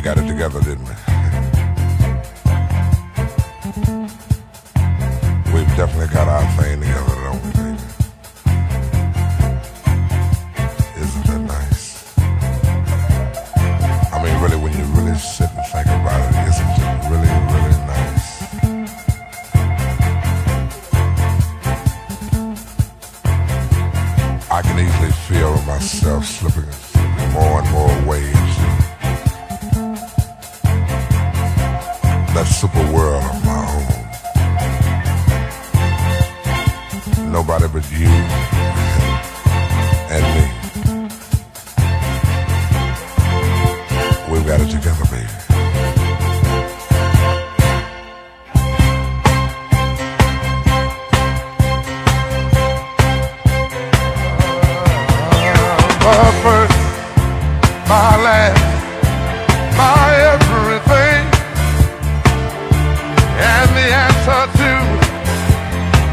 we got it together, didn't we? We've definitely got our thing together, don't we, baby? Isn't that nice? I mean, really, when you really sit and think about it, isn't it really, really nice? I can easily feel myself slipping more and more waves. That super world of my own. Nobody but you and me.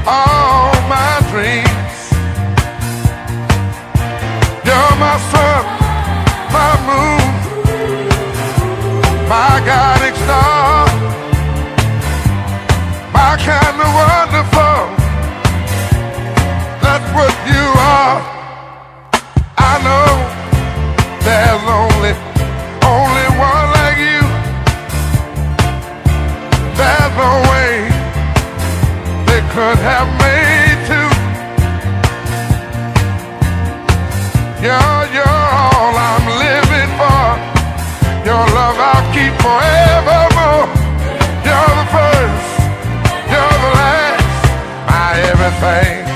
All my dreams. You're my sun, my moon, my guiding star, my kind of wonderful. That's what you are. I know there's only, only one like you. There's they could have made two. You're, you're all I'm living for. Your love I'll keep forevermore. You're the first, you're the last, my everything.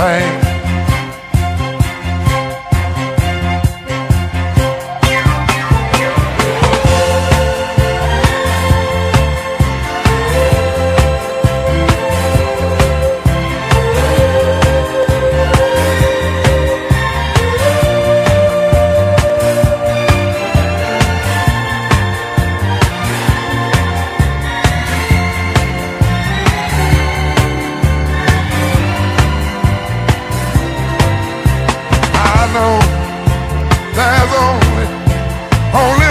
Everything. Know there's only, only